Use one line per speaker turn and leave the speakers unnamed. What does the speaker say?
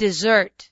dessert.